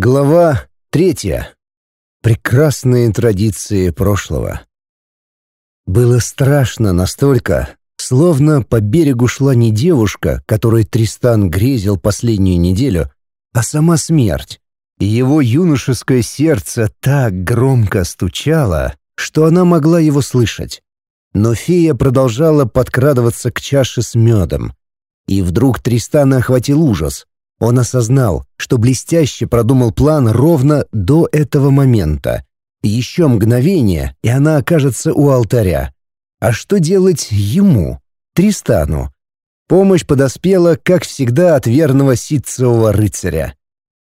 Глава третья. Прекрасные традиции прошлого. Было страшно настолько, словно по берегу шла не девушка, которой Тристан грезил последнюю неделю, а сама смерть. И его юношеское сердце так громко стучало, что она могла его слышать. Но фея продолжала подкрадываться к чаше с медом. И вдруг Тристана охватил ужас. Он осознал, что блестяще продумал план ровно до этого момента. Еще мгновение, и она окажется у алтаря. А что делать ему, Тристану? Помощь подоспела, как всегда, от верного ситцевого рыцаря.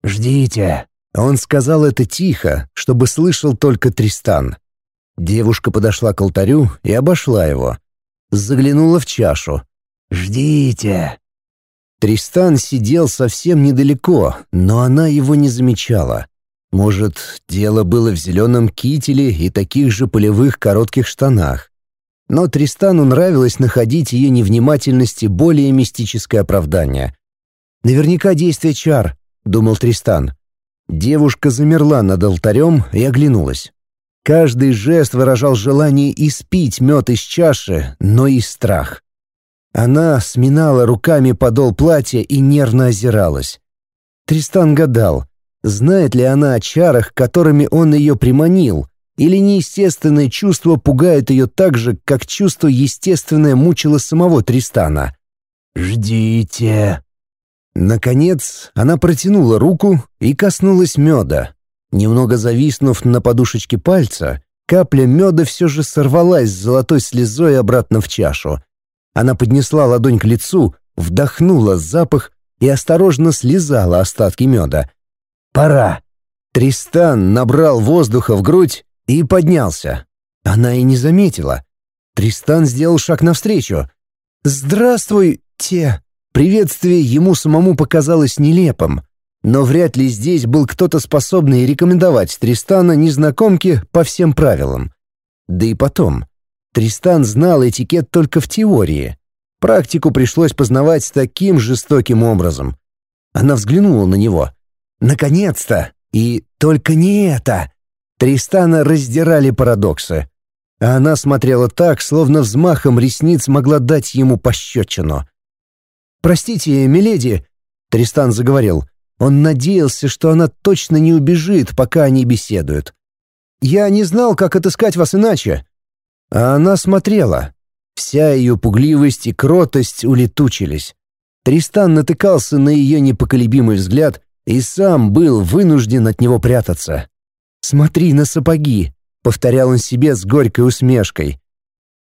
«Ждите!» Он сказал это тихо, чтобы слышал только Тристан. Девушка подошла к алтарю и обошла его. Заглянула в чашу. «Ждите!» Тристан сидел совсем недалеко, но она его не замечала. Может, дело было в зеленом кителе и таких же полевых коротких штанах. Но Тристану нравилось находить ее невнимательности более мистическое оправдание. «Наверняка действие чар», — думал Тристан. Девушка замерла над алтарем и оглянулась. Каждый жест выражал желание испить мед из чаши, но и страх. Она сминала руками подол платья и нервно озиралась. Тристан гадал, знает ли она о чарах, которыми он ее приманил, или неестественное чувство пугает ее так же, как чувство естественное мучило самого Тристана. «Ждите!» Наконец, она протянула руку и коснулась меда. Немного зависнув на подушечке пальца, капля меда все же сорвалась с золотой слезой обратно в чашу. Она поднесла ладонь к лицу, вдохнула запах и осторожно слезала остатки меда. «Пора!» Тристан набрал воздуха в грудь и поднялся. Она и не заметила. Тристан сделал шаг навстречу. «Здравствуйте!» Приветствие ему самому показалось нелепым, но вряд ли здесь был кто-то способный рекомендовать Тристана незнакомке по всем правилам. Да и потом, Тристан знал этикет только в теории. Практику пришлось познавать таким жестоким образом. Она взглянула на него. Наконец-то! И только не это! Тристана раздирали парадоксы. А она смотрела так, словно взмахом ресниц могла дать ему пощечину. «Простите, миледи», — Тристан заговорил. Он надеялся, что она точно не убежит, пока они беседуют. «Я не знал, как отыскать вас иначе. А она смотрела. Вся ее пугливость и кротость улетучились. Тристан натыкался на ее непоколебимый взгляд и сам был вынужден от него прятаться. «Смотри на сапоги», — повторял он себе с горькой усмешкой.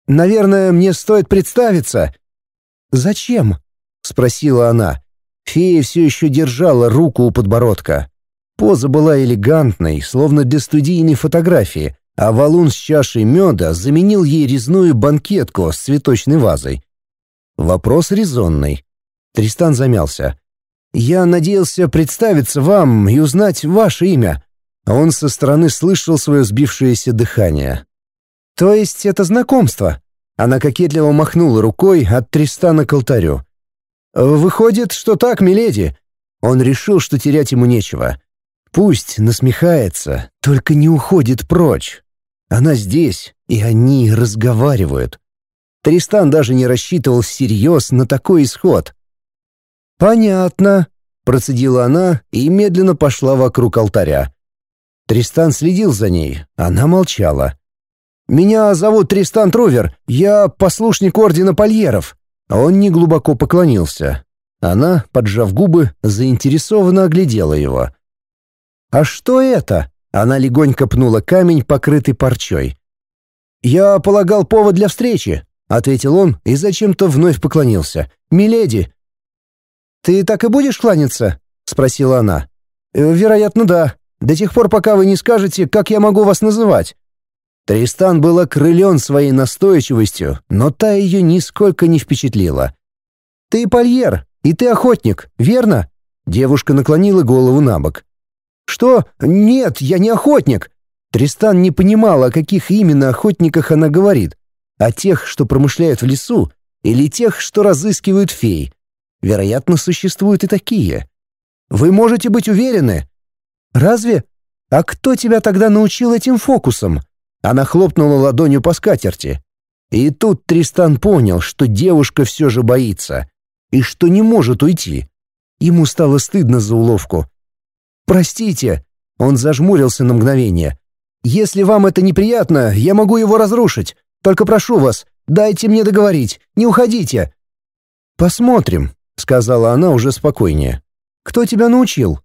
«Наверное, мне стоит представиться». «Зачем?» — спросила она. Фея все еще держала руку у подбородка. Поза была элегантной, словно для студийной фотографии, а валун с чашей меда заменил ей резную банкетку с цветочной вазой. Вопрос резонный. Тристан замялся. «Я надеялся представиться вам и узнать ваше имя». Он со стороны слышал свое сбившееся дыхание. «То есть это знакомство?» Она кокетливо махнула рукой от Тристана к алтарю. «Выходит, что так, миледи». Он решил, что терять ему нечего. Пусть насмехается, только не уходит прочь. Она здесь, и они разговаривают. Тристан даже не рассчитывал всерьез на такой исход. «Понятно», — процедила она и медленно пошла вокруг алтаря. Тристан следил за ней, она молчала. «Меня зовут Тристан Трувер, я послушник Ордена Польеров». Он неглубоко поклонился. Она, поджав губы, заинтересованно оглядела его. «А что это?» Она легонько пнула камень, покрытый парчой. «Я полагал повод для встречи», — ответил он и зачем-то вновь поклонился. «Миледи!» «Ты так и будешь кланяться?» — спросила она. «Э, «Вероятно, да. До тех пор, пока вы не скажете, как я могу вас называть». Тристан был окрылен своей настойчивостью, но та ее нисколько не впечатлила. «Ты польер, и ты охотник, верно?» Девушка наклонила голову на бок. «Что? Нет, я не охотник!» Тристан не понимал, о каких именно охотниках она говорит. О тех, что промышляют в лесу, или тех, что разыскивают фей. Вероятно, существуют и такие. «Вы можете быть уверены?» Разве? А кто тебя тогда научил этим фокусам?» Она хлопнула ладонью по скатерти. И тут Тристан понял, что девушка все же боится и что не может уйти. Ему стало стыдно за уловку. «Простите», — он зажмурился на мгновение. «Если вам это неприятно, я могу его разрушить. Только прошу вас, дайте мне договорить, не уходите». «Посмотрим», — сказала она уже спокойнее. «Кто тебя научил?»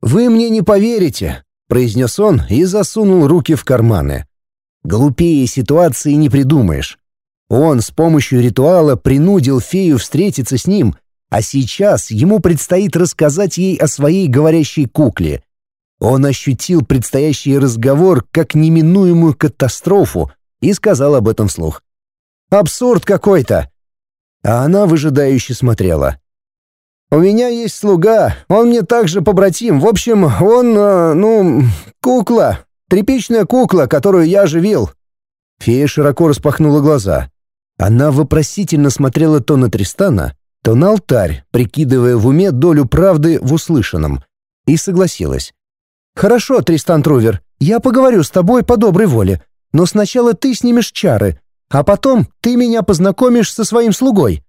«Вы мне не поверите», — произнес он и засунул руки в карманы. Глупее ситуации не придумаешь. Он с помощью ритуала принудил фею встретиться с ним, а сейчас ему предстоит рассказать ей о своей говорящей кукле. Он ощутил предстоящий разговор как неминуемую катастрофу и сказал об этом вслух. «Абсурд какой-то!» А она выжидающе смотрела. «У меня есть слуга, он мне также побратим. В общем, он, э, ну, кукла. Тряпичная кукла, которую я оживил». Фея широко распахнула глаза. Она вопросительно смотрела то на Тристана, то на алтарь, прикидывая в уме долю правды в услышанном, и согласилась. «Хорошо, Тристан Трувер, я поговорю с тобой по доброй воле, но сначала ты снимешь чары, а потом ты меня познакомишь со своим слугой».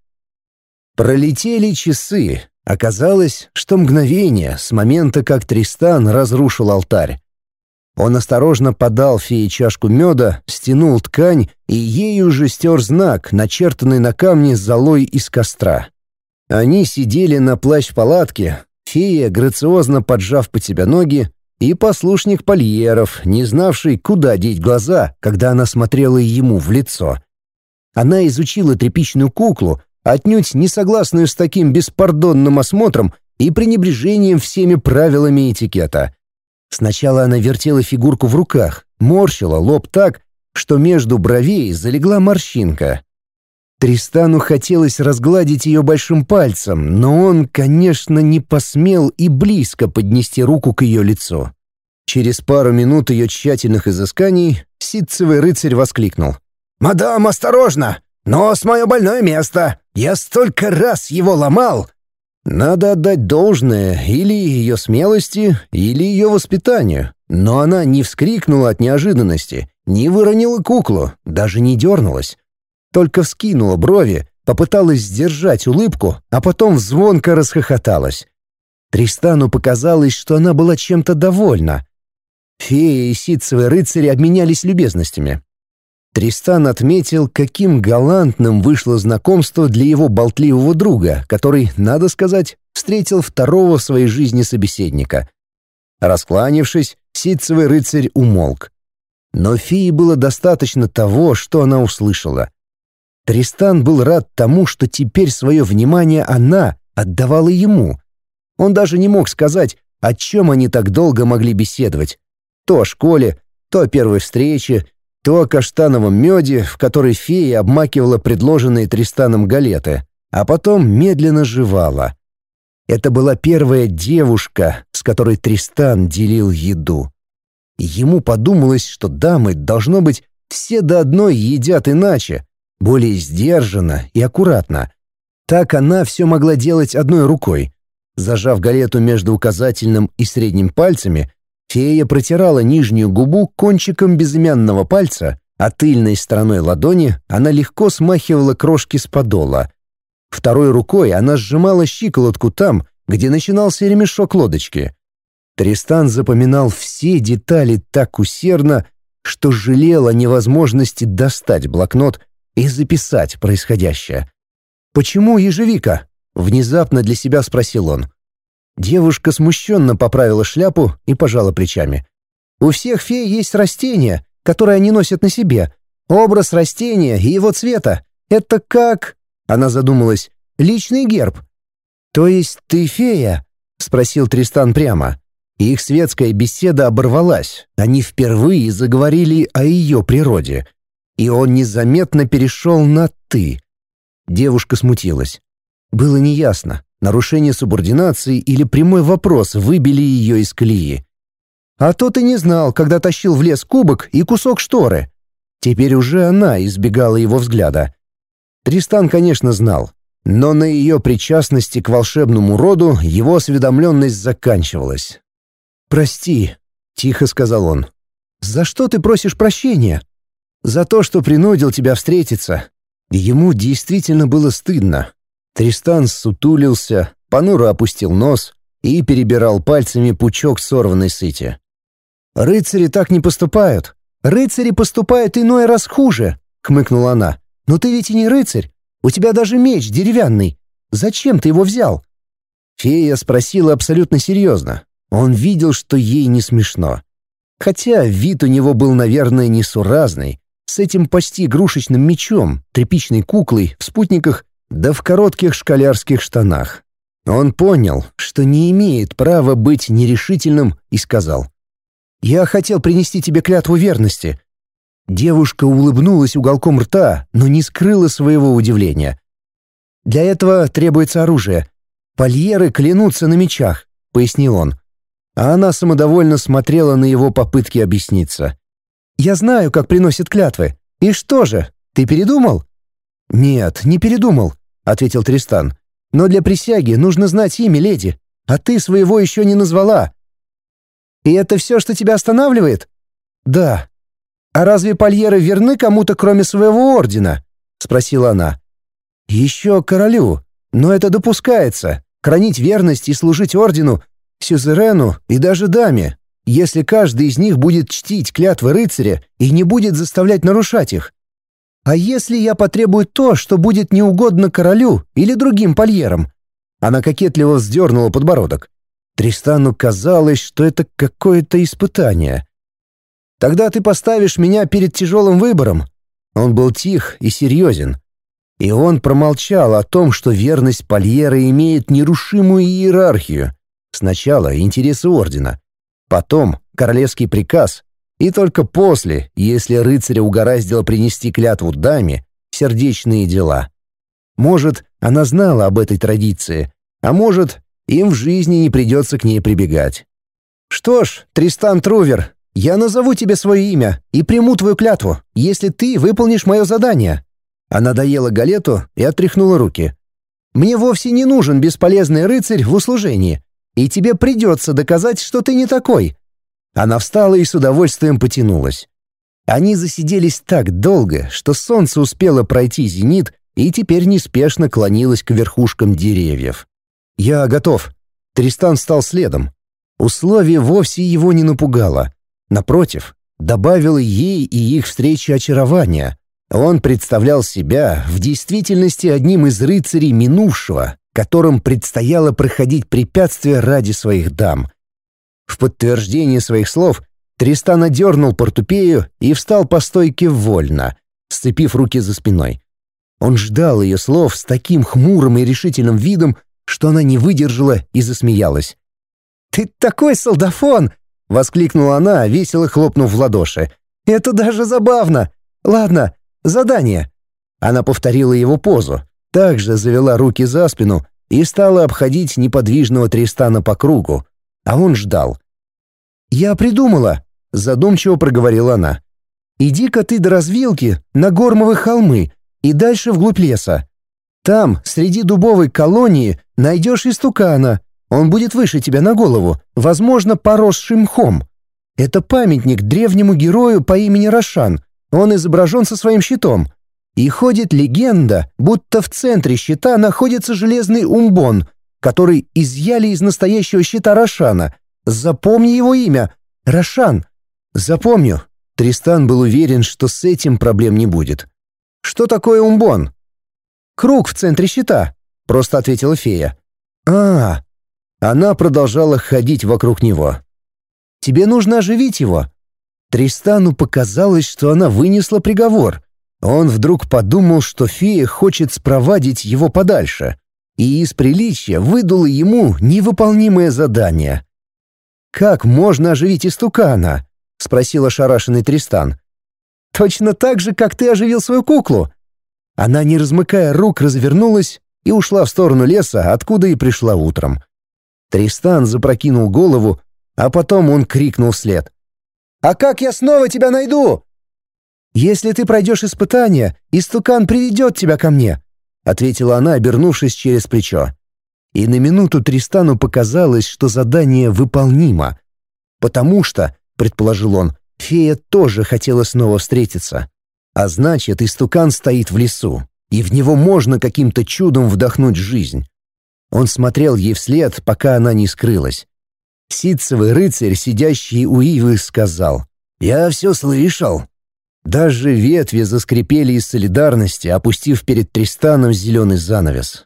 Пролетели часы. Оказалось, что мгновение с момента, как Тристан разрушил алтарь. Он осторожно подал фее чашку меда, стянул ткань и ею же стер знак, начертанный на камне золой из костра. Они сидели на плащ-палатке, фея, грациозно поджав под себя ноги, и послушник Польеров, не знавший, куда деть глаза, когда она смотрела ему в лицо. Она изучила тряпичную куклу, отнюдь не согласную с таким беспардонным осмотром и пренебрежением всеми правилами этикета — Сначала она вертела фигурку в руках, морщила лоб так, что между бровей залегла морщинка. Тристану хотелось разгладить ее большим пальцем, но он, конечно, не посмел и близко поднести руку к ее лицу. Через пару минут ее тщательных изысканий ситцевый рыцарь воскликнул. «Мадам, осторожно! Нос — мое больное место! Я столько раз его ломал! Надо отдать должное или ее смелости, или ее воспитанию. Но она не вскрикнула от неожиданности, не выронила куклу, даже не дернулась. Только вскинула брови, попыталась сдержать улыбку, а потом звонко расхохоталась. Тристану показалось, что она была чем-то довольна. Фея и ситцевый рыцари обменялись любезностями. Тристан отметил, каким галантным вышло знакомство для его болтливого друга, который, надо сказать, встретил второго в своей жизни собеседника. Раскланившись, ситцевый рыцарь умолк. Но фии было достаточно того, что она услышала. Тристан был рад тому, что теперь свое внимание она отдавала ему. Он даже не мог сказать, о чем они так долго могли беседовать. То о школе, то о первой встрече, то о каштановом меде, в который фея обмакивала предложенные Тристаном галеты, а потом медленно жевала. Это была первая девушка, с которой Тристан делил еду. Ему подумалось, что дамы, должно быть, все до одной едят иначе, более сдержанно и аккуратно. Так она все могла делать одной рукой. Зажав галету между указательным и средним пальцами, Фея протирала нижнюю губу кончиком безымянного пальца, а тыльной стороной ладони она легко смахивала крошки с подола. Второй рукой она сжимала щиколотку там, где начинался ремешок лодочки. Тристан запоминал все детали так усердно, что жалел о невозможности достать блокнот и записать происходящее. «Почему ежевика?» — внезапно для себя спросил он. Девушка смущенно поправила шляпу и пожала плечами. «У всех фей есть растения, которые они носят на себе. Образ растения и его цвета — это как...» Она задумалась. «Личный герб». «То есть ты фея?» — спросил Тристан прямо. Их светская беседа оборвалась. Они впервые заговорили о ее природе. И он незаметно перешел на «ты». Девушка смутилась. Было неясно, Нарушение субординации или прямой вопрос выбили ее из колеи. А то ты не знал, когда тащил в лес кубок и кусок шторы. Теперь уже она избегала его взгляда. Тристан, конечно, знал, но на ее причастности к волшебному роду его осведомленность заканчивалась. «Прости», — тихо сказал он. «За что ты просишь прощения?» «За то, что принудил тебя встретиться». Ему действительно было стыдно. Тристан сутулился, понуро опустил нос и перебирал пальцами пучок сорванной сыти. «Рыцари так не поступают. Рыцари поступают иной раз хуже», — хмыкнула она. «Но ты ведь и не рыцарь. У тебя даже меч деревянный. Зачем ты его взял?» Фея спросила абсолютно серьезно. Он видел, что ей не смешно. Хотя вид у него был, наверное, несуразный, с этим почти игрушечным мечом, тряпичной куклой, в спутниках, да в коротких школярских штанах. Он понял, что не имеет права быть нерешительным, и сказал. «Я хотел принести тебе клятву верности». Девушка улыбнулась уголком рта, но не скрыла своего удивления. «Для этого требуется оружие. Польеры клянутся на мечах», — пояснил он. А она самодовольно смотрела на его попытки объясниться. «Я знаю, как приносят клятвы. И что же, ты передумал?» «Нет, не передумал», — ответил Тристан. «Но для присяги нужно знать имя леди, а ты своего еще не назвала». «И это все, что тебя останавливает?» «Да». «А разве польеры верны кому-то, кроме своего ордена?» — спросила она. «Еще королю, но это допускается. Хранить верность и служить ордену сюзерену и даже даме, если каждый из них будет чтить клятвы рыцаря и не будет заставлять нарушать их. А если я потребую то, что будет неугодно королю или другим польерам? Она кокетливо вздернула подбородок. Тристану казалось, что это какое-то испытание. Тогда ты поставишь меня перед тяжелым выбором. Он был тих и серьезен. И он промолчал о том, что верность Польера имеет нерушимую иерархию. Сначала интересы ордена, потом королевский приказ, и только после, если рыцаря угораздило принести клятву даме, сердечные дела. Может, она знала об этой традиции, а может, им в жизни не придется к ней прибегать. «Что ж, Тристан Трувер, я назову тебе свое имя и приму твою клятву, если ты выполнишь мое задание». Она доела галету и отряхнула руки. «Мне вовсе не нужен бесполезный рыцарь в услужении и тебе придется доказать, что ты не такой». Она встала и с удовольствием потянулась. Они засиделись так долго, что солнце успело пройти зенит и теперь неспешно клонилось к верхушкам деревьев. «Я готов». Тристан стал следом. Условие вовсе его не напугало. Напротив, добавило ей и их встрече очарования. Он представлял себя в действительности одним из рыцарей минувшего, которым предстояло проходить препятствия ради своих дам. В подтверждение своих слов Тристан одернул портупею и встал по стойке вольно, сцепив руки за спиной. Он ждал ее слов с таким хмурым и решительным видом, что она не выдержала и засмеялась. «Ты такой солдафон!» — воскликнула она, весело хлопнув в ладоши. «Это даже забавно! Ладно, задание!» Она повторила его позу, также завела руки за спину и стала обходить неподвижного Тристана по кругу, а он ждал. «Я придумала», — задумчиво проговорила она. «Иди-ка ты до развилки на Гормовые холмы и дальше вглубь леса. Там, среди дубовой колонии, найдешь истукана. Он будет выше тебя на голову, возможно, поросший мхом. Это памятник древнему герою по имени Рошан. Он изображен со своим щитом. И ходит легенда, будто в центре щита находится железный умбон, который изъяли из настоящего щита Рошана. Запомни его имя. Рошан. Запомню. Тристан был уверен, что с этим проблем не будет. Что такое умбон? Круг в центре щита, просто ответила фея. А, она продолжала ходить вокруг него. Тебе нужно оживить его. Тристану показалось, что она вынесла приговор. Он вдруг подумал, что фея хочет спровадить его подальше, и из приличия выдала ему невыполнимое задание. «Как можно оживить истукана?» — спросил ошарашенный Тристан. «Точно так же, как ты оживил свою куклу». Она, не размыкая рук, развернулась и ушла в сторону леса, откуда и пришла утром. Тристан запрокинул голову, а потом он крикнул вслед. «А как я снова тебя найду? «Если ты пройдешь испытание, истукан приведет тебя ко мне», — ответила она, обернувшись через плечо. И на минуту Тристану показалось, что задание выполнимо. потому что, предположил он, фея тоже хотела снова встретиться. А значит, истукан стоит в лесу, и в него можно каким-то чудом вдохнуть жизнь. Он смотрел ей вслед, пока она не скрылась. Ситцевый рыцарь, сидящий у ивы, сказал, «Я все слышал». Даже ветви заскрипели из солидарности, опустив перед Тристаном зеленый занавес.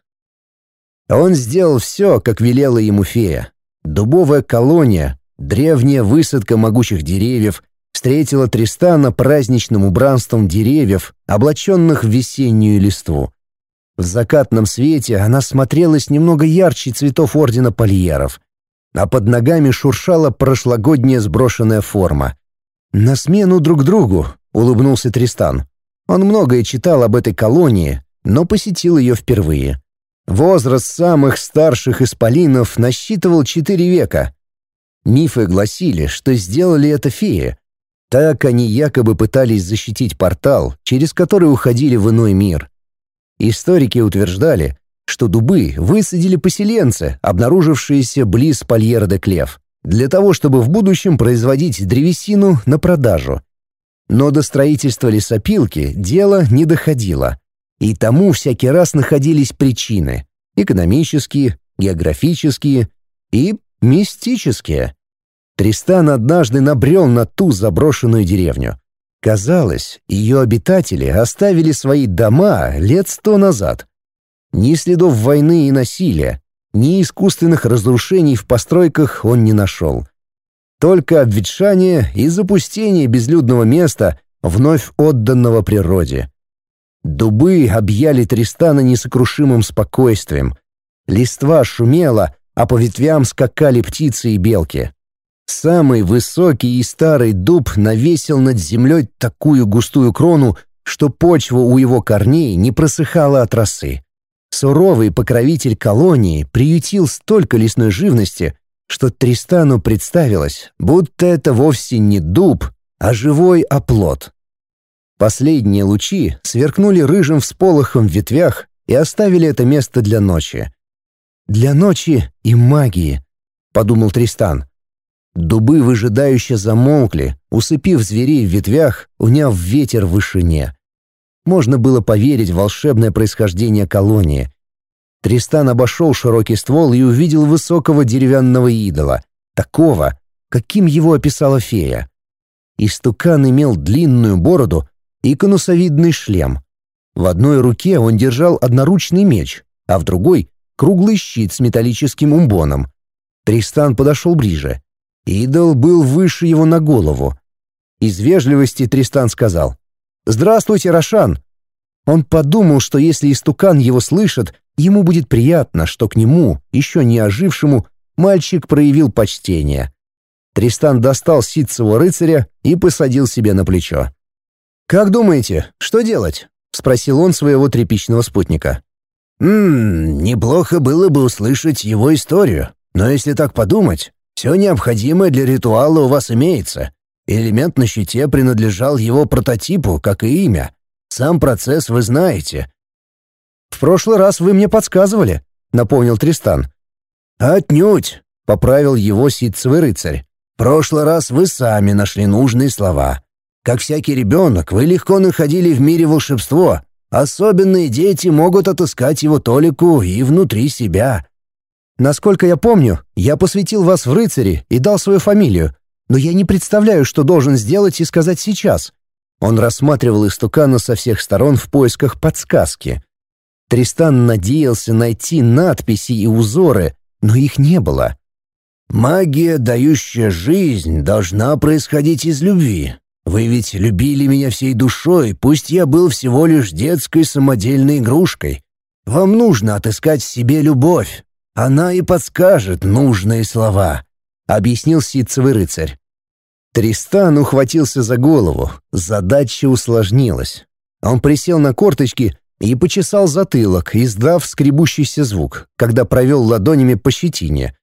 Он сделал все, как велела ему фея. Дубовая колония, древняя высадка могучих деревьев, встретила Тристана праздничным убранством деревьев, облаченных в весеннюю листву. В закатном свете она смотрелась немного ярче цветов ордена польеров, а под ногами шуршала прошлогодняя сброшенная форма. «На смену друг другу», — улыбнулся Тристан. Он многое читал об этой колонии, но посетил ее впервые. Возраст самых старших исполинов насчитывал четыре века. Мифы гласили, что сделали это феи. Так они якобы пытались защитить портал, через который уходили в иной мир. Историки утверждали, что дубы высадили поселенцы, обнаружившиеся близ Польера де Клев, для того, чтобы в будущем производить древесину на продажу. Но до строительства лесопилки дело не доходило. И тому всякий раз находились причины — экономические, географические и мистические. Тристан однажды набрел на ту заброшенную деревню. Казалось, ее обитатели оставили свои дома лет сто назад. Ни следов войны и насилия, ни искусственных разрушений в постройках он не нашел. Только обветшание и запустение безлюдного места, вновь отданного природе. Дубы объяли Тристана несокрушимым спокойствием. Листва шумела, а по ветвям скакали птицы и белки. Самый высокий и старый дуб навесил над землей такую густую крону, что почва у его корней не просыхала от росы. Суровый покровитель колонии приютил столько лесной живности, что Тристану представилось, будто это вовсе не дуб, а живой оплот. Последние лучи сверкнули рыжим всполохом в ветвях и оставили это место для ночи. «Для ночи и магии», — подумал Тристан. Дубы выжидающе замолкли, усыпив зверей в ветвях, уняв ветер в вышине. Можно было поверить в волшебное происхождение колонии. Тристан обошел широкий ствол и увидел высокого деревянного идола, такого, каким его описала фея. Истукан имел длинную бороду и конусовидный шлем. В одной руке он держал одноручный меч, а в другой — круглый щит с металлическим умбоном. Тристан подошел ближе. Идол был выше его на голову. Из вежливости Тристан сказал «Здравствуйте, Рошан!» Он подумал, что если истукан его слышит, ему будет приятно, что к нему, еще не ожившему, мальчик проявил почтение. Тристан достал ситцевого рыцаря и посадил себе на плечо. «Как думаете, что делать?» — спросил он своего тряпичного спутника. «Ммм, неплохо было бы услышать его историю, но если так подумать, все необходимое для ритуала у вас имеется. Элемент на щите принадлежал его прототипу, как и имя. Сам процесс вы знаете». «В прошлый раз вы мне подсказывали», — напомнил Тристан. «Отнюдь», — поправил его ситцевый рыцарь. «В прошлый раз вы сами нашли нужные слова. Как всякий ребенок, вы легко находили в мире волшебство. Особенные дети могут отыскать его толику и внутри себя. Насколько я помню, я посвятил вас в рыцари и дал свою фамилию, но я не представляю, что должен сделать и сказать сейчас. Он рассматривал истукана со всех сторон в поисках подсказки. Тристан надеялся найти надписи и узоры, но их не было. «Магия, дающая жизнь, должна происходить из любви», вы ведь любили меня всей душой, пусть я был всего лишь детской самодельной игрушкой. Вам нужно отыскать в себе любовь. Она и подскажет нужные слова», — объяснил ситцевый рыцарь. Тристан ухватился за голову. Задача усложнилась. Он присел на корточки и почесал затылок, издав скребущийся звук, когда провел ладонями по щетине.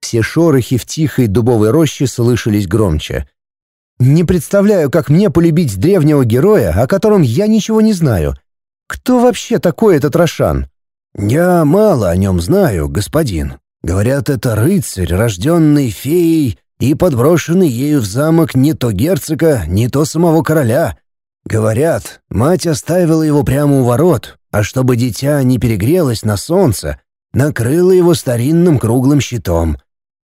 Все шорохи в тихой дубовой роще слышались громче — не представляю, как мне полюбить древнего героя, о котором я ничего не знаю. Кто вообще такой этот Рошан? Я мало о нем знаю, господин. Говорят, это рыцарь, рожденный феей и подброшенный ею в замок не то герцога, не то самого короля. Говорят, мать оставила его прямо у ворот, а чтобы дитя не перегрелось на солнце, накрыла его старинным круглым щитом.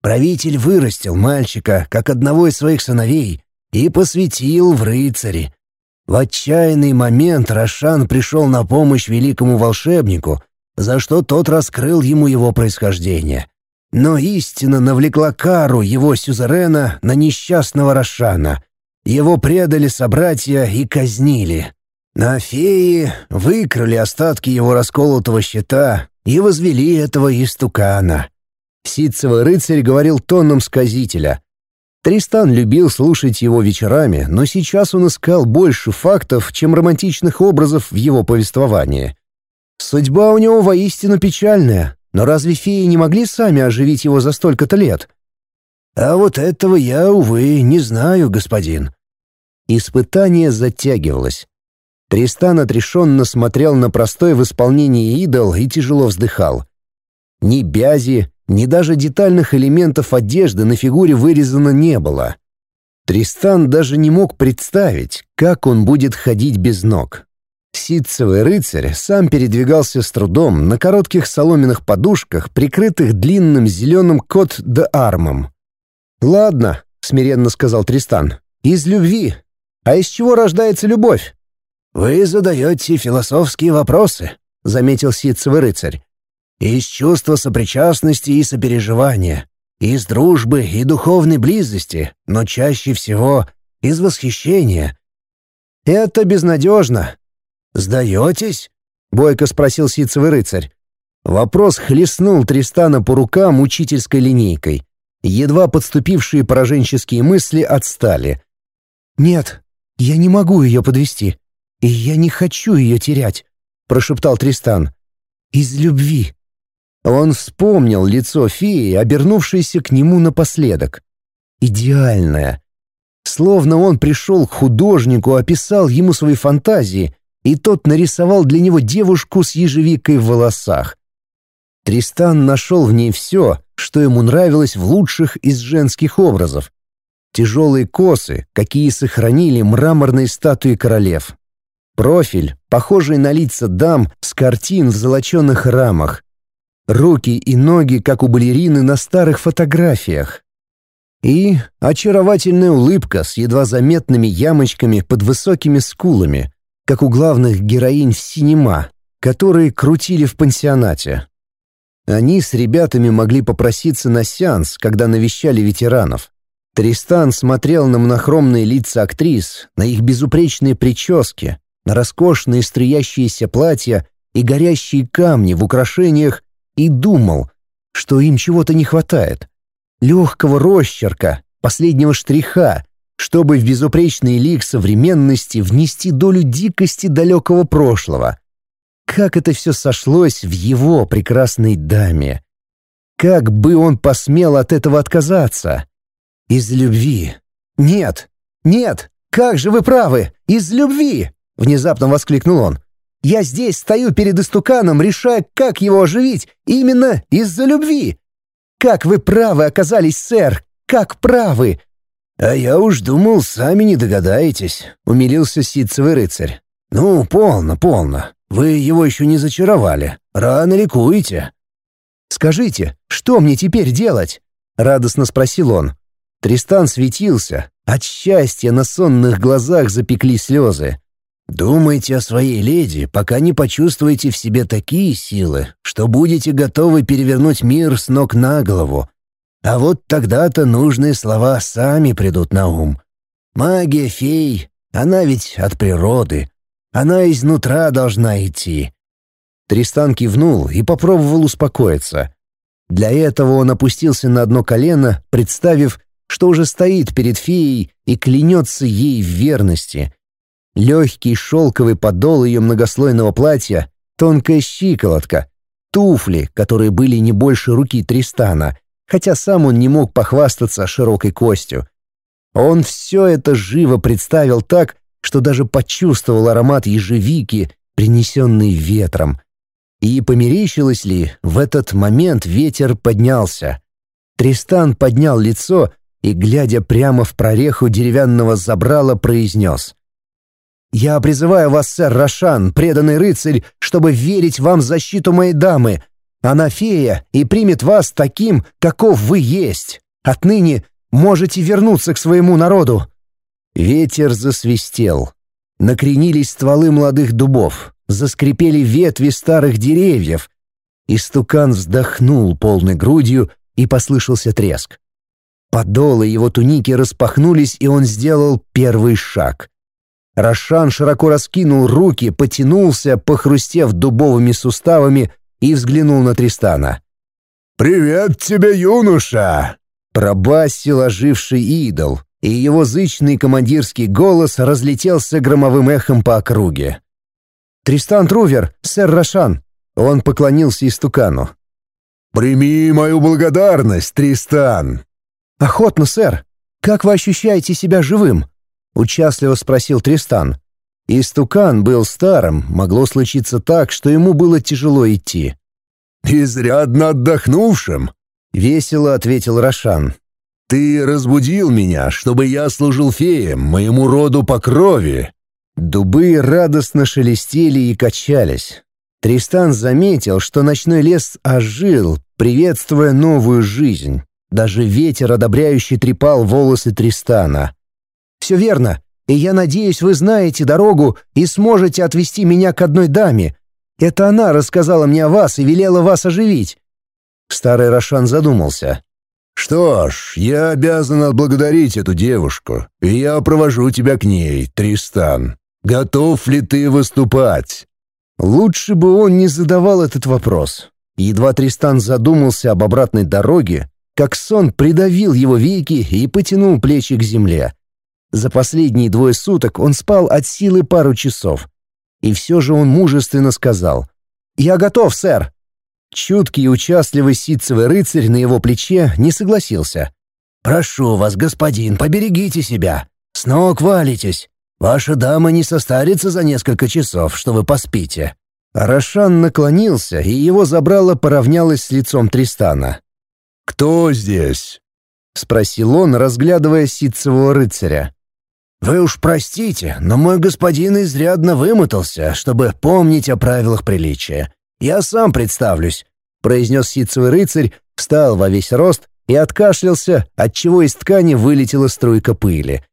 Правитель вырастил мальчика, как одного из своих сыновей, и посвятил в рыцари. В отчаянный момент Рошан пришел на помощь великому волшебнику, за что тот раскрыл ему его происхождение. Но истина навлекла кару его сюзерена на несчастного Рошана. Его предали собратья и казнили. На феи выкрали остатки его расколотого щита и возвели этого истукана. Ситцевый рыцарь говорил тоном сказителя. Тристан любил слушать его вечерами, но сейчас он искал больше фактов, чем романтичных образов в его повествовании. Судьба у него воистину печальная, но разве феи не могли сами оживить его за столько-то лет? А вот этого я, увы, не знаю, господин. Испытание затягивалось. Тристан отрешенно смотрел на простой в исполнении идол и тяжело вздыхал. Ни бязи, ни даже детальных элементов одежды на фигуре вырезано не было. Тристан даже не мог представить, как он будет ходить без ног. Ситцевый рыцарь сам передвигался с трудом на коротких соломенных подушках, прикрытых длинным зеленым кот-де-армом. «Ладно», — смиренно сказал Тристан, — «из любви. А из чего рождается любовь?» «Вы задаете философские вопросы», — заметил Ситцевый рыцарь из чувства сопричастности и сопереживания, из дружбы и духовной близости, но чаще всего из восхищения. Это безнадежно. «Сдаетесь?» — бойко спросил ситцевый рыцарь. Вопрос хлестнул Тристана по рукам учительской линейкой. Едва подступившие пораженческие мысли отстали. «Нет, я не могу ее подвести, и я не хочу ее терять», — прошептал Тристан. «Из любви». Он вспомнил лицо феи, обернувшееся к нему напоследок. Идеальное. Словно он пришел к художнику, описал ему свои фантазии, и тот нарисовал для него девушку с ежевикой в волосах. Тристан нашел в ней все, что ему нравилось в лучших из женских образов. Тяжелые косы, какие сохранили мраморные статуи королев. Профиль, похожий на лица дам с картин в золоченных рамах, руки и ноги, как у балерины на старых фотографиях. И очаровательная улыбка с едва заметными ямочками под высокими скулами, как у главных героинь синема, которые крутили в пансионате. Они с ребятами могли попроситься на сеанс, когда навещали ветеранов. Тристан смотрел на монохромные лица актрис, на их безупречные прически, на роскошные струящиеся платья и горящие камни в украшениях и думал, что им чего-то не хватает. Легкого росчерка, последнего штриха, чтобы в безупречный лик современности внести долю дикости далекого прошлого. Как это все сошлось в его прекрасной даме. Как бы он посмел от этого отказаться? Из любви. Нет, нет, как же вы правы, из любви! Внезапно воскликнул он. Я здесь стою перед истуканом, решая, как его оживить, именно из-за любви. Как вы правы оказались, сэр, как правы!» «А я уж думал, сами не догадаетесь», — умилился ситцевый рыцарь. «Ну, полно, полно. Вы его еще не зачаровали. Рано ликуете». «Скажите, что мне теперь делать?» — радостно спросил он. Тристан светился. От счастья на сонных глазах запекли слезы. Думайте о своей леди, пока не почувствуете в себе такие силы, что будете готовы перевернуть мир с ног на голову. А вот тогда-то нужные слова сами придут на ум. Магия фей, она ведь от природы. Она изнутра должна идти. Тристан кивнул и попробовал успокоиться. Для этого он опустился на одно колено, представив, что уже стоит перед феей и клянется ей в верности — Легкий шелковый подол ее многослойного платья, тонкая щиколотка, туфли, которые были не больше руки Тристана, хотя сам он не мог похвастаться широкой костью. Он все это живо представил так, что даже почувствовал аромат ежевики, принесенный ветром. И померещилось ли, в этот момент ветер поднялся. Тристан поднял лицо и, глядя прямо в прореху деревянного забрала, произнес. «Я призываю вас, сэр Рошан, преданный рыцарь, чтобы верить вам в защиту моей дамы. Она фея и примет вас таким, каков вы есть. Отныне можете вернуться к своему народу». Ветер засвистел. Накренились стволы молодых дубов, заскрипели ветви старых деревьев. Истукан вздохнул полной грудью, и послышался треск. Подолы его туники распахнулись, и он сделал первый шаг. Рошан широко раскинул руки, потянулся, похрустев дубовыми суставами, и взглянул на Тристана. «Привет тебе, юноша!» Пробасил оживший идол, и его зычный командирский голос разлетелся громовым эхом по округе. «Тристан Трувер, сэр Рошан!» Он поклонился истукану. «Прими мою благодарность, Тристан!» «Охотно, сэр. Как вы ощущаете себя живым?» — участливо спросил Тристан. Истукан был старым, могло случиться так, что ему было тяжело идти. «Изрядно отдохнувшим», — весело ответил Рошан. «Ты разбудил меня, чтобы я служил феем, моему роду по крови». Дубы радостно шелестели и качались. Тристан заметил, что ночной лес ожил, приветствуя новую жизнь. Даже ветер одобряющий трепал волосы Тристана. «Все верно, и я надеюсь, вы знаете дорогу и сможете отвести меня к одной даме. Это она рассказала мне о вас и велела вас оживить». Старый Рошан задумался. «Что ж, я обязан отблагодарить эту девушку, и я провожу тебя к ней, Тристан. Готов ли ты выступать?» Лучше бы он не задавал этот вопрос. Едва Тристан задумался об обратной дороге, как сон придавил его веки и потянул плечи к земле. За последние двое суток он спал от силы пару часов. И все же он мужественно сказал «Я готов, сэр». Чуткий и участливый ситцевый рыцарь на его плече не согласился. «Прошу вас, господин, поберегите себя. С ног валитесь. Ваша дама не состарится за несколько часов, что вы поспите». Рошан наклонился, и его забрало поравнялось с лицом Тристана. «Кто здесь?» — спросил он, разглядывая ситцевого рыцаря. «Вы уж простите, но мой господин изрядно вымотался, чтобы помнить о правилах приличия. Я сам представлюсь», — произнес ситцевый рыцарь, встал во весь рост и откашлялся, отчего из ткани вылетела струйка пыли.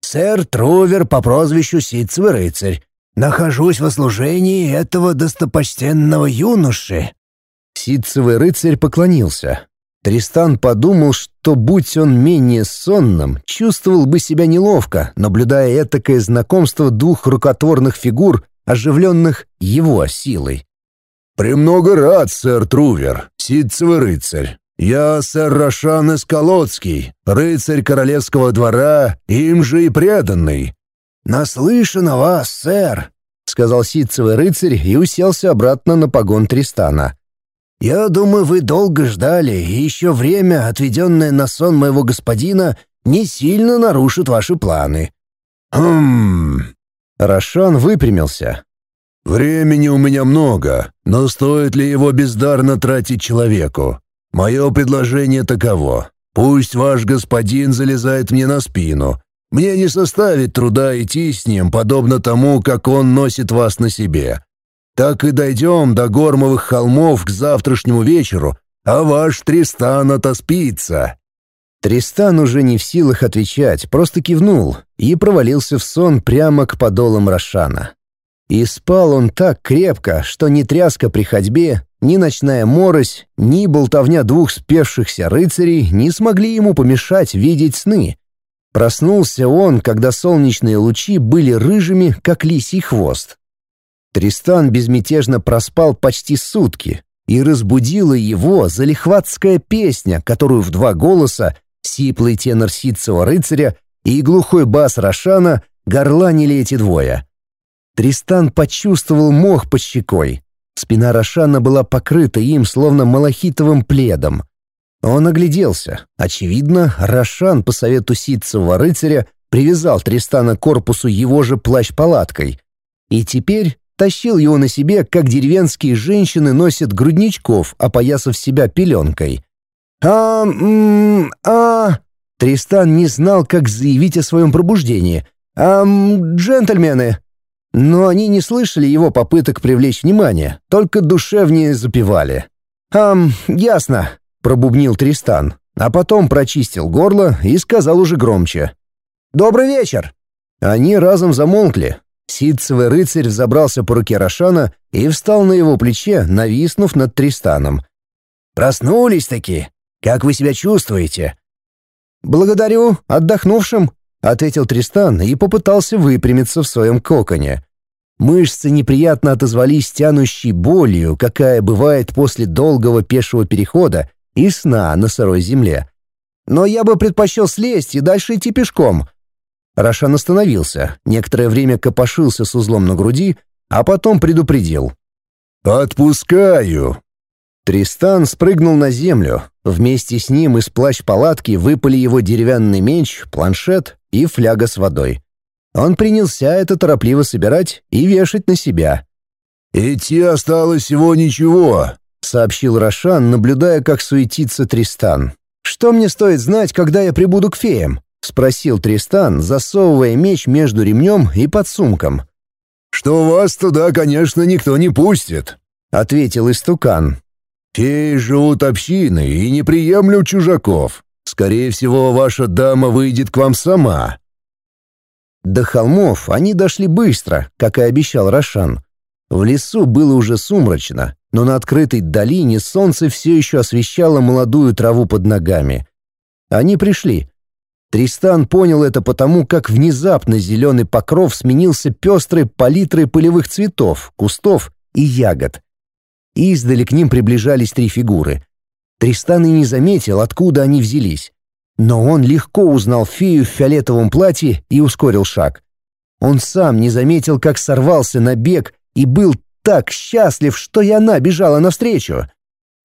«Сэр Трувер по прозвищу Ситцевый рыцарь. Нахожусь во служении этого достопочтенного юноши». Ситцевый рыцарь поклонился. Тристан подумал, что, будь он менее сонным, чувствовал бы себя неловко, наблюдая этакое знакомство двух рукотворных фигур, оживленных его силой. «Премного рад, сэр Трувер, Ситцевый рыцарь. Я сэр Рошан Эсколодский, рыцарь королевского двора, им же и преданный». «Наслышан о вас, сэр», — сказал ситцевый рыцарь и уселся обратно на погон Тристана. «Я думаю, вы долго ждали, и еще время, отведенное на сон моего господина, не сильно нарушит ваши планы». «Хм...» Рошан выпрямился. «Времени у меня много, но стоит ли его бездарно тратить человеку? Мое предложение таково. Пусть ваш господин залезает мне на спину. Мне не составит труда идти с ним, подобно тому, как он носит вас на себе. Так и дойдем до Гормовых холмов к завтрашнему вечеру, а ваш Тристан отоспится». Тристан уже не в силах отвечать, просто кивнул и провалился в сон прямо к подолам Рошана. И спал он так крепко, что ни тряска при ходьбе, ни ночная морось, ни болтовня двух спевшихся рыцарей не смогли ему помешать видеть сны. Проснулся он, когда солнечные лучи были рыжими, как лисий хвост. Тристан безмятежно проспал почти сутки, и разбудила его залихватская песня, которую в два голоса сиплый тенор ситцевого рыцаря и глухой бас Рошана горланили эти двое. Тристан почувствовал мох под щекой, Спина Рошана была покрыта им, словно малахитовым пледом. Он огляделся. Очевидно, Рошан по совету ситцевого рыцаря привязал Тристана к корпусу его же плащ-палаткой. И теперь тащил его на себе, как деревенские женщины носят грудничков, опоясав себя пеленкой. «А... м... а...» Тристан не знал, как заявить о своем пробуждении. «Ам, джентльмены!» Но они не слышали его попыток привлечь внимание, только душевнее запевали. «Ам, ясно», — пробубнил Тристан, а потом прочистил горло и сказал уже громче. «Добрый вечер!» Они разом замолкли. Ситцевый рыцарь взобрался по руке Рошана и встал на его плече, нависнув над Тристаном. «Проснулись-таки? Как вы себя чувствуете?» «Благодарю, отдохнувшим», — ответил Тристан и попытался выпрямиться в своем коконе. Мышцы неприятно отозвались тянущей болью, какая бывает после долгого пешего перехода и сна на сырой земле. «Но я бы предпочел слезть и дальше идти пешком». Рошан остановился, некоторое время копошился с узлом на груди, а потом предупредил. «Отпускаю!» Тристан спрыгнул на землю. Вместе с ним из плащ-палатки выпали его деревянный меч, планшет и фляга с водой. Он принялся это торопливо собирать и вешать на себя. «Идти осталось всего ничего», — сообщил Рошан, наблюдая, как суетится Тристан. «Что мне стоит знать, когда я прибуду к феям?» — спросил Тристан, засовывая меч между ремнем и подсумком. «Что вас туда, конечно, никто не пустит», — ответил истукан. Феи живут общиной и не приемлют чужаков. Скорее всего, ваша дама выйдет к вам сама». До холмов они дошли быстро, как и обещал Рошан. В лесу было уже сумрачно, но на открытой долине солнце все еще освещало молодую траву под ногами. Они пришли. Тристан понял это потому, как внезапно зеленый покров сменился пестрой палитрой полевых цветов, кустов и ягод. Издали к ним приближались три фигуры. Тристан и не заметил, откуда они взялись. Но он легко узнал фею в фиолетовом платье и ускорил шаг. Он сам не заметил, как сорвался на бег и был так счастлив, что и она бежала навстречу.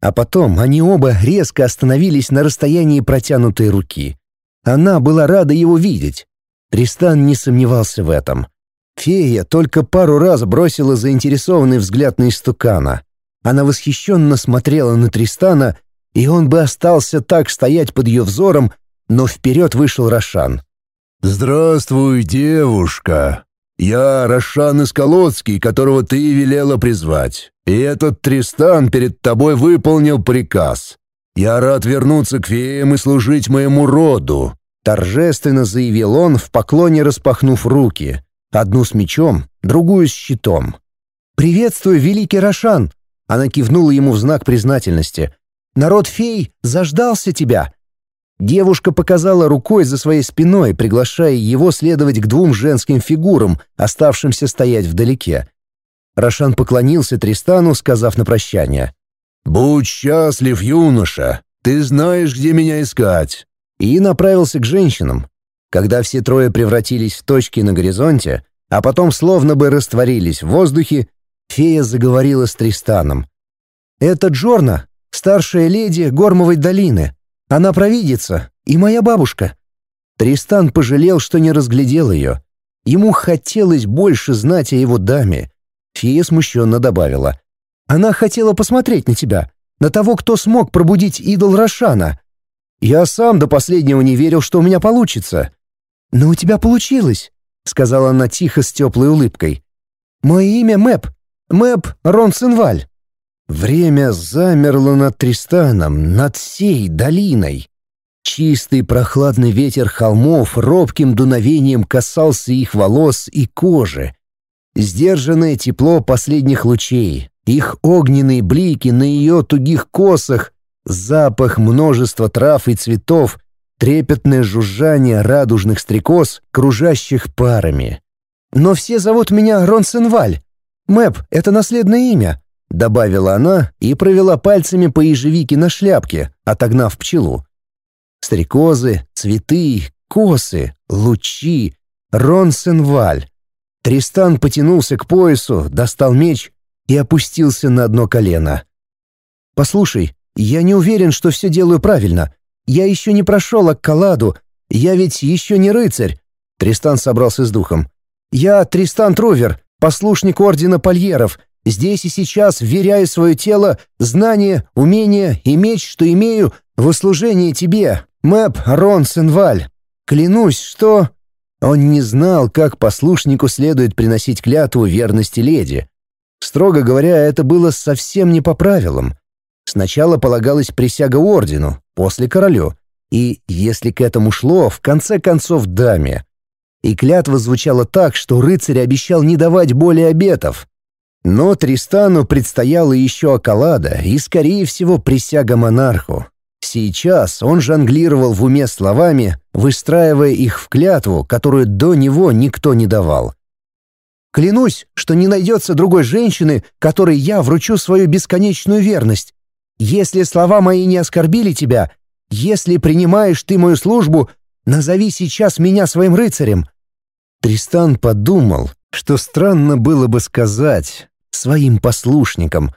А потом они оба резко остановились на расстоянии протянутой руки. Она была рада его видеть. Тристан не сомневался в этом. Фея только пару раз бросила заинтересованный взгляд на истукана. Она восхищенно смотрела на Тристана, и он бы остался так стоять под ее взором, но вперед вышел Рошан. «Здравствуй, девушка. Я Рошан Исколоцкий, которого ты велела призвать. И этот Тристан перед тобой выполнил приказ. Я рад вернуться к феям и служить моему роду», — торжественно заявил он, в поклоне распахнув руки. Одну с мечом, другую с щитом. «Приветствую, великий Рошан!» Она кивнула ему в знак признательности. «Народ фей заждался тебя!» Девушка показала рукой за своей спиной, приглашая его следовать к двум женским фигурам, оставшимся стоять вдалеке. Рошан поклонился Тристану, сказав на прощание. «Будь счастлив, юноша! Ты знаешь, где меня искать!» И направился к женщинам. Когда все трое превратились в точки на горизонте, а потом словно бы растворились в воздухе, Фея заговорила с Тристаном. «Это Джорна, старшая леди Гормовой долины. Она провидица и моя бабушка». Тристан пожалел, что не разглядел ее. Ему хотелось больше знать о его даме. Фея смущенно добавила. «Она хотела посмотреть на тебя, на того, кто смог пробудить идол Рошана. Я сам до последнего не верил, что у меня получится». «Но у тебя получилось», — сказала она тихо с теплой улыбкой. «Мое имя Мэп, Мэп Ронсенваль. Время замерло над Тристаном, над всей долиной. Чистый прохладный ветер холмов робким дуновением касался их волос и кожи. Сдержанное тепло последних лучей, их огненные блики на ее тугих косах, запах множества трав и цветов, трепетное жужжание радужных стрекоз, кружащих парами. «Но все зовут меня Ронсенваль», «Мэп — это наследное имя», — добавила она и провела пальцами по ежевике на шляпке, отогнав пчелу. Стрекозы, цветы, косы, лучи, Ронсенваль. Тристан потянулся к поясу, достал меч и опустился на одно колено. «Послушай, я не уверен, что все делаю правильно. Я еще не прошел Аккаладу, я ведь еще не рыцарь». Тристан собрался с духом. «Я Тристан Трувер, послушник ордена Польеров, здесь и сейчас вверяю свое тело, знания, умения и меч, что имею, в услужение тебе, Мэп Ронсенваль, клянусь, что...» Он не знал, как послушнику следует приносить клятву верности леди. Строго говоря, это было совсем не по правилам. Сначала полагалась присяга ордену, после королю, и, если к этому шло, в конце концов даме. И клятва звучала так, что рыцарь обещал не давать более обетов. Но Тристану предстояла еще околада и, скорее всего, присяга монарху. Сейчас он жонглировал в уме словами, выстраивая их в клятву, которую до него никто не давал. «Клянусь, что не найдется другой женщины, которой я вручу свою бесконечную верность. Если слова мои не оскорбили тебя, если принимаешь ты мою службу, назови сейчас меня своим рыцарем». Тристан подумал, что странно было бы сказать «своим послушникам»,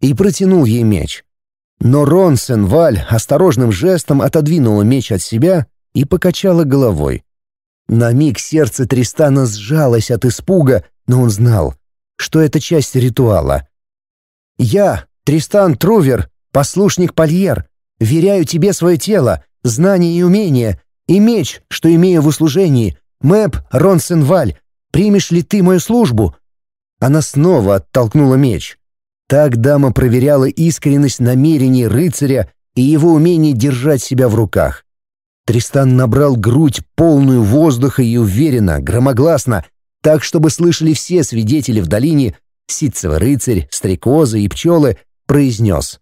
и протянул ей меч. Но Ронсен Валь осторожным жестом отодвинула меч от себя и покачала головой. На миг сердце Тристана сжалось от испуга, но он знал, что это часть ритуала. «Я, Тристан Трувер, послушник Польер, веряю тебе свое тело, знания и умения, и меч, что имею в услужении, Мэп Ронсенваль, примешь ли ты мою службу?» Она снова оттолкнула меч. Так дама проверяла искренность намерений рыцаря и его умение держать себя в руках. Тристан набрал грудь полную воздуха и уверенно, громогласно, так, чтобы слышали все свидетели в долине, ситцевый рыцарь, стрекозы и пчелы, произнес.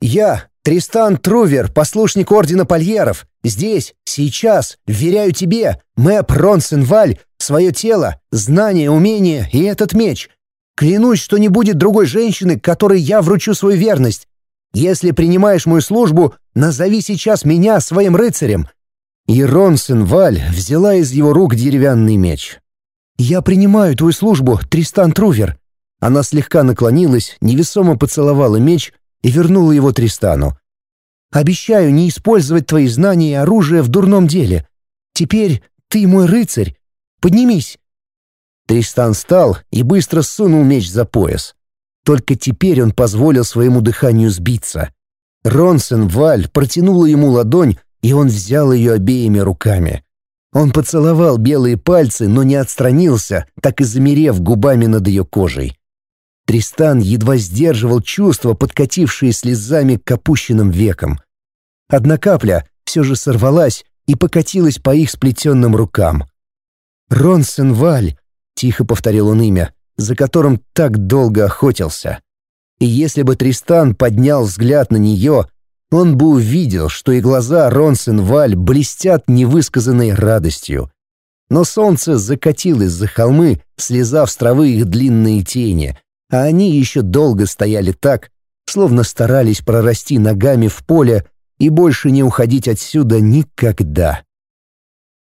«Я, Тристан Трувер, послушник Ордена Польеров, здесь, сейчас, вверяю тебе, Мэп Ронсенваль, свое тело, знания, умения и этот меч, Клянусь, что не будет другой женщины, которой я вручу свою верность. Если принимаешь мою службу, назови сейчас меня своим рыцарем». И Ронсен Валь взяла из его рук деревянный меч. «Я принимаю твою службу, Тристан Трувер». Она слегка наклонилась, невесомо поцеловала меч и вернула его Тристану. «Обещаю не использовать твои знания и оружие в дурном деле. Теперь ты мой рыцарь. Поднимись, Тристан встал и быстро сунул меч за пояс. Только теперь он позволил своему дыханию сбиться. Ронсен Валь протянула ему ладонь, и он взял ее обеими руками. Он поцеловал белые пальцы, но не отстранился, так и замерев губами над ее кожей. Тристан едва сдерживал чувства, подкатившие слезами к опущенным векам. Одна капля все же сорвалась и покатилась по их сплетенным рукам. Ронсен Валь Тихо повторил он имя, за которым так долго охотился. И если бы Тристан поднял взгляд на нее, он бы увидел, что и глаза Ронсен-Валь блестят невысказанной радостью. Но солнце закатилось за холмы, слезав с травы их длинные тени, а они еще долго стояли так, словно старались прорасти ногами в поле и больше не уходить отсюда никогда.